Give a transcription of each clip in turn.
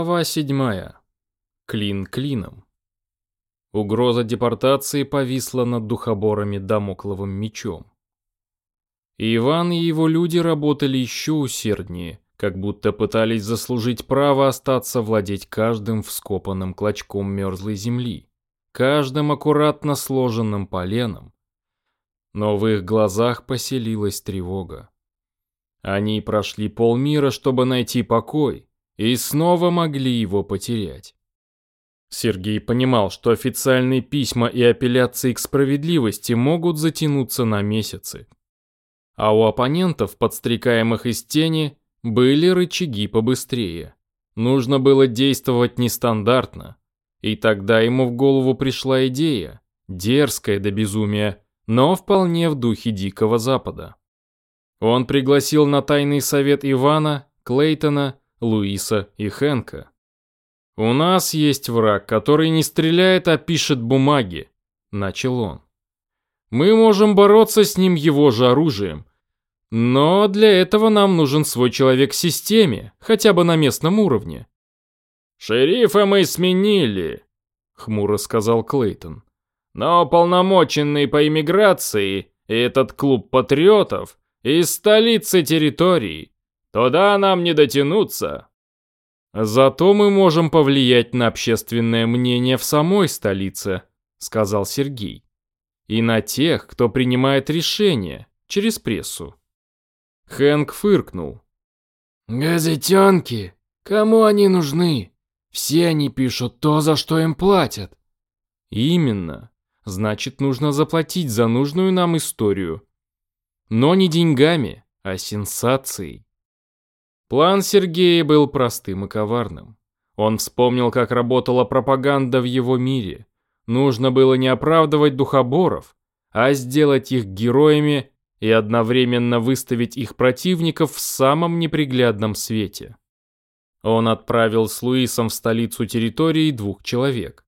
Глава 7. Клин клином. Угроза депортации повисла над духоборами дамокловым мечом. Иван и его люди работали еще усерднее, как будто пытались заслужить право остаться владеть каждым вскопанным клочком мерзлой земли, каждым аккуратно сложенным поленом. Но в их глазах поселилась тревога. Они прошли полмира, чтобы найти покой, и снова могли его потерять. Сергей понимал, что официальные письма и апелляции к справедливости могут затянуться на месяцы. А у оппонентов, подстрекаемых из тени, были рычаги побыстрее. Нужно было действовать нестандартно. И тогда ему в голову пришла идея, дерзкая до безумия, но вполне в духе Дикого Запада. Он пригласил на тайный совет Ивана, Клейтона Луиса и Хэнка. «У нас есть враг, который не стреляет, а пишет бумаги», – начал он. «Мы можем бороться с ним его же оружием, но для этого нам нужен свой человек в системе, хотя бы на местном уровне». «Шерифа мы сменили», – хмуро сказал Клейтон. «Но полномоченный по иммиграции этот клуб патриотов из столицы территории Туда нам не дотянуться. Зато мы можем повлиять на общественное мнение в самой столице, сказал Сергей. И на тех, кто принимает решения через прессу. Хэнк фыркнул. «Газетенки? Кому они нужны? Все они пишут то, за что им платят». «Именно. Значит, нужно заплатить за нужную нам историю. Но не деньгами, а сенсацией. План Сергея был простым и коварным. Он вспомнил, как работала пропаганда в его мире. Нужно было не оправдывать духоборов, а сделать их героями и одновременно выставить их противников в самом неприглядном свете. Он отправил с Луисом в столицу территории двух человек.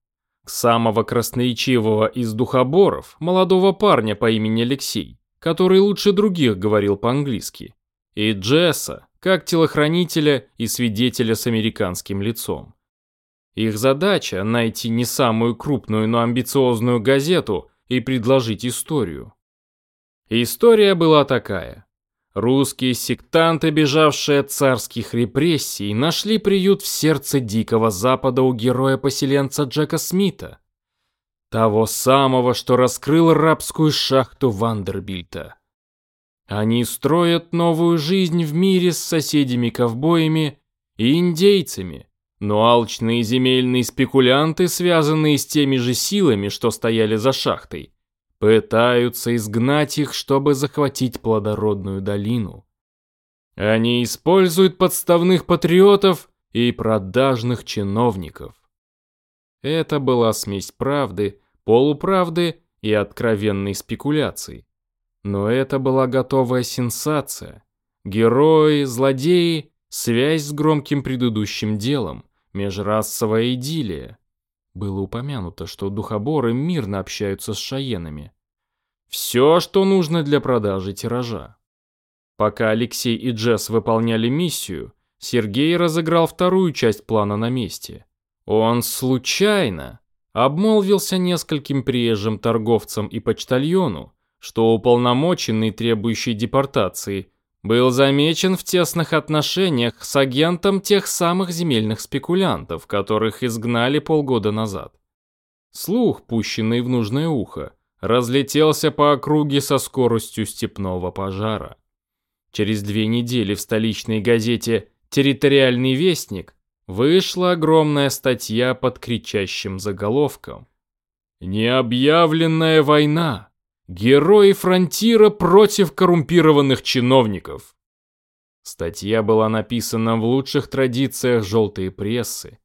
Самого красноречивого из духоборов, молодого парня по имени Алексей, который лучше других говорил по-английски, и Джесса, как телохранителя и свидетеля с американским лицом. Их задача – найти не самую крупную, но амбициозную газету и предложить историю. История была такая. Русские сектанты, бежавшие от царских репрессий, нашли приют в сердце Дикого Запада у героя-поселенца Джека Смита. Того самого, что раскрыл рабскую шахту Вандербильта. Они строят новую жизнь в мире с соседями-ковбоями и индейцами, но алчные земельные спекулянты, связанные с теми же силами, что стояли за шахтой, пытаются изгнать их, чтобы захватить плодородную долину. Они используют подставных патриотов и продажных чиновников. Это была смесь правды, полуправды и откровенной спекуляции. Но это была готовая сенсация. Герои, злодеи, связь с громким предыдущим делом, межрасовая идиллия. Было упомянуто, что духоборы мирно общаются с шаенами. Все, что нужно для продажи тиража. Пока Алексей и Джесс выполняли миссию, Сергей разыграл вторую часть плана на месте. Он случайно обмолвился нескольким приезжим торговцам и почтальону, что уполномоченный, требующий депортации, был замечен в тесных отношениях с агентом тех самых земельных спекулянтов, которых изгнали полгода назад. Слух, пущенный в нужное ухо, разлетелся по округе со скоростью степного пожара. Через две недели в столичной газете «Территориальный вестник» вышла огромная статья под кричащим заголовком «Необъявленная война! Герои фронтира против коррумпированных чиновников. Статья была написана в лучших традициях желтой прессы.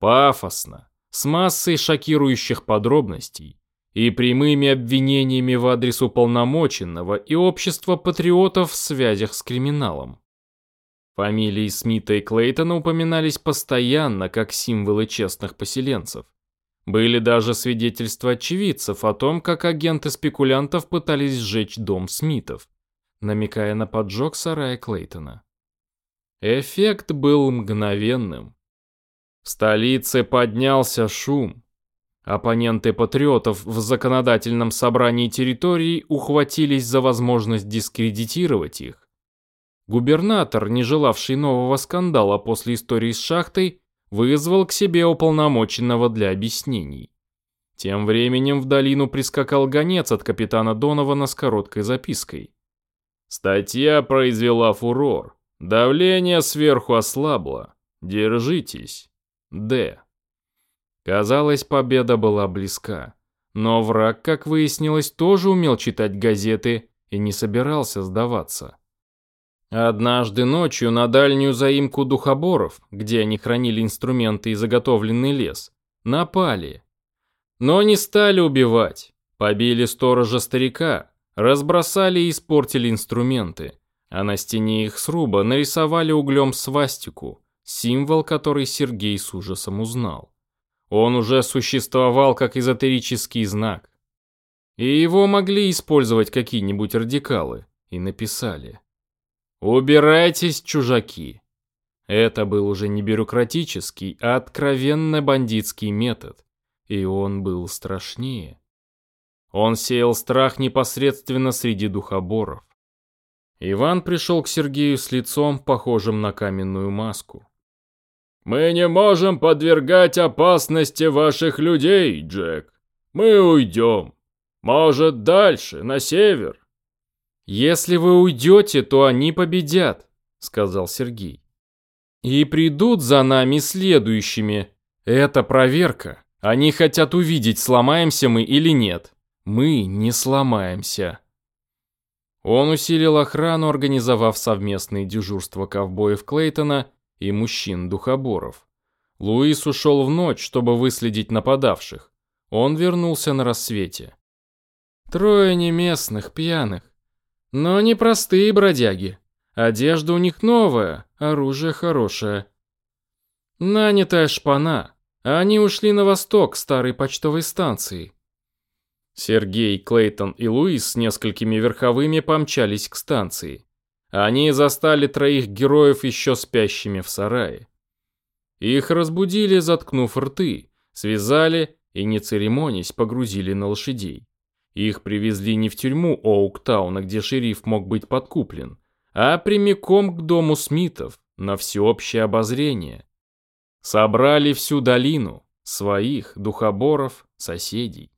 Пафосно, с массой шокирующих подробностей и прямыми обвинениями в адрес уполномоченного и общества патриотов в связях с криминалом. Фамилии Смита и Клейтона упоминались постоянно как символы честных поселенцев. Были даже свидетельства очевидцев о том, как агенты спекулянтов пытались сжечь дом Смитов, намекая на поджог сарая Клейтона. Эффект был мгновенным. В столице поднялся шум. Оппоненты патриотов в законодательном собрании территорий ухватились за возможность дискредитировать их. Губернатор, не желавший нового скандала после истории с шахтой, вызвал к себе уполномоченного для объяснений. Тем временем в долину прискакал гонец от капитана Донована с короткой запиской. Статья произвела фурор. Давление сверху ослабло. Держитесь. Д. Казалось, победа была близка. Но враг, как выяснилось, тоже умел читать газеты и не собирался сдаваться. Однажды ночью на дальнюю заимку духоборов, где они хранили инструменты и заготовленный лес, напали. Но не стали убивать. Побили сторожа старика, разбросали и испортили инструменты, а на стене их сруба нарисовали углем свастику, символ, который Сергей с ужасом узнал. Он уже существовал как эзотерический знак. И его могли использовать какие-нибудь радикалы, и написали. «Убирайтесь, чужаки!» Это был уже не бюрократический, а откровенно бандитский метод, и он был страшнее. Он сеял страх непосредственно среди духоборов. Иван пришел к Сергею с лицом, похожим на каменную маску. «Мы не можем подвергать опасности ваших людей, Джек. Мы уйдем. Может, дальше, на север». «Если вы уйдете, то они победят», — сказал Сергей. «И придут за нами следующими. Это проверка. Они хотят увидеть, сломаемся мы или нет. Мы не сломаемся». Он усилил охрану, организовав совместные дежурства ковбоев Клейтона и мужчин-духоборов. Луис ушел в ночь, чтобы выследить нападавших. Он вернулся на рассвете. Трое неместных, пьяных. Но не простые бродяги. Одежда у них новая, оружие хорошее. Нанятая шпана. Они ушли на восток старой почтовой станции. Сергей, Клейтон и Луис с несколькими верховыми помчались к станции. Они застали троих героев еще спящими в сарае. Их разбудили, заткнув рты, связали и, не церемонясь, погрузили на лошадей. Их привезли не в тюрьму Оуктауна, где шериф мог быть подкуплен, а прямиком к дому Смитов, на всеобщее обозрение. Собрали всю долину, своих, духоборов, соседей.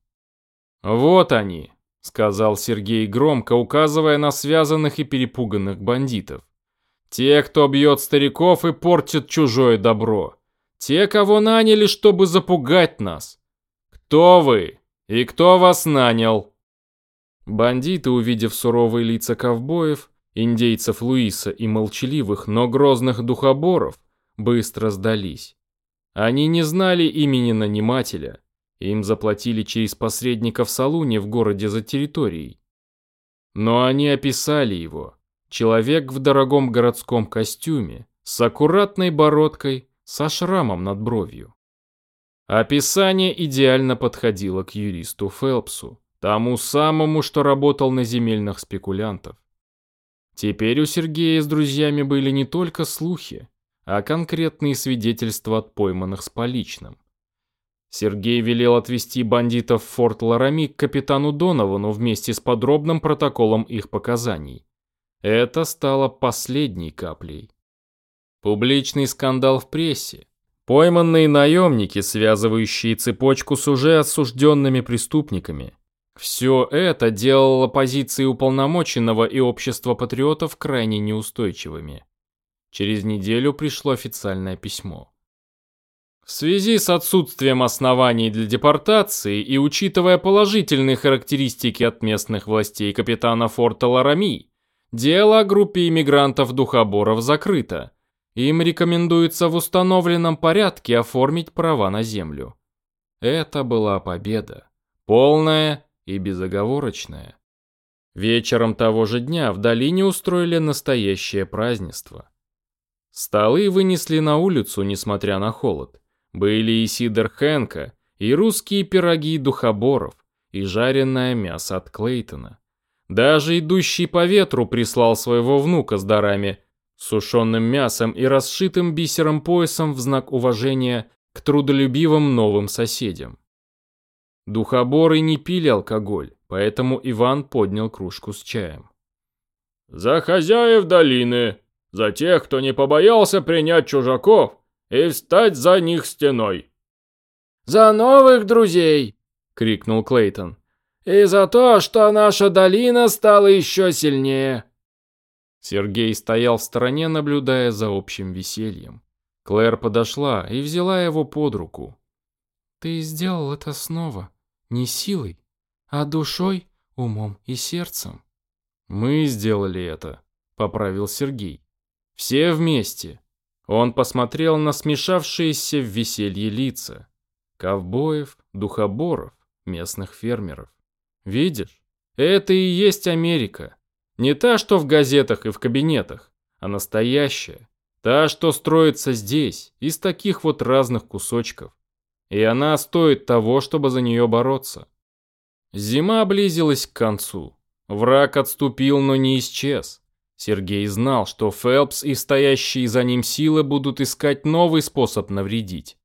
Вот они, сказал Сергей громко, указывая на связанных и перепуганных бандитов. Те, кто бьет стариков и портит чужое добро. Те, кого наняли, чтобы запугать нас. Кто вы? И кто вас нанял? Бандиты, увидев суровые лица ковбоев, индейцев Луиса и молчаливых, но грозных духоборов, быстро сдались. Они не знали имени нанимателя, им заплатили через посредника в салуне в городе за территорией. Но они описали его. Человек в дорогом городском костюме, с аккуратной бородкой, со шрамом над бровью. Описание идеально подходило к юристу Фелпсу, тому самому, что работал на земельных спекулянтов. Теперь у Сергея с друзьями были не только слухи, а конкретные свидетельства от пойманных с поличным. Сергей велел отвезти бандитов в форт Ларами к капитану Доновану вместе с подробным протоколом их показаний. Это стало последней каплей. Публичный скандал в прессе. Пойманные наемники, связывающие цепочку с уже осужденными преступниками. Все это делало позиции уполномоченного и общество патриотов крайне неустойчивыми. Через неделю пришло официальное письмо. В связи с отсутствием оснований для депортации и учитывая положительные характеристики от местных властей капитана форта Ларами, дело о группе иммигрантов-духоборов закрыто. Им рекомендуется в установленном порядке оформить права на землю. Это была победа. Полная и безоговорочная. Вечером того же дня в долине устроили настоящее празднество. Столы вынесли на улицу, несмотря на холод. Были и сидр Хэнка, и русские пироги духоборов, и жареное мясо от Клейтона. Даже идущий по ветру прислал своего внука с дарами, сушеным мясом и расшитым бисером поясом в знак уважения к трудолюбивым новым соседям. Духоборы не пили алкоголь, поэтому Иван поднял кружку с чаем. «За хозяев долины, за тех, кто не побоялся принять чужаков и встать за них стеной». «За новых друзей!» — крикнул Клейтон. «И за то, что наша долина стала еще сильнее!» Сергей стоял в стороне, наблюдая за общим весельем. Клэр подошла и взяла его под руку. «Ты сделал это снова, не силой, а душой, умом и сердцем». «Мы сделали это», — поправил Сергей. «Все вместе». Он посмотрел на смешавшиеся в веселье лица. Ковбоев, духоборов, местных фермеров. «Видишь, это и есть Америка. Не та, что в газетах и в кабинетах, а настоящая. Та, что строится здесь, из таких вот разных кусочков. И она стоит того, чтобы за нее бороться. Зима близилась к концу. Враг отступил, но не исчез. Сергей знал, что Фелпс и стоящие за ним силы будут искать новый способ навредить.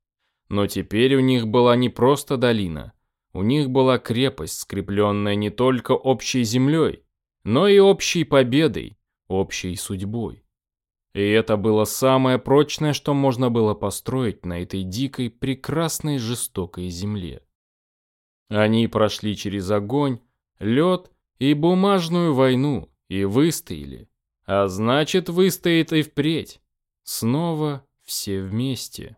Но теперь у них была не просто долина. У них была крепость, скрепленная не только общей землей, но и общей победой, общей судьбой. И это было самое прочное, что можно было построить на этой дикой, прекрасной, жестокой земле. Они прошли через огонь, лед и бумажную войну и выстояли, а значит выстоит и впредь. Снова все вместе.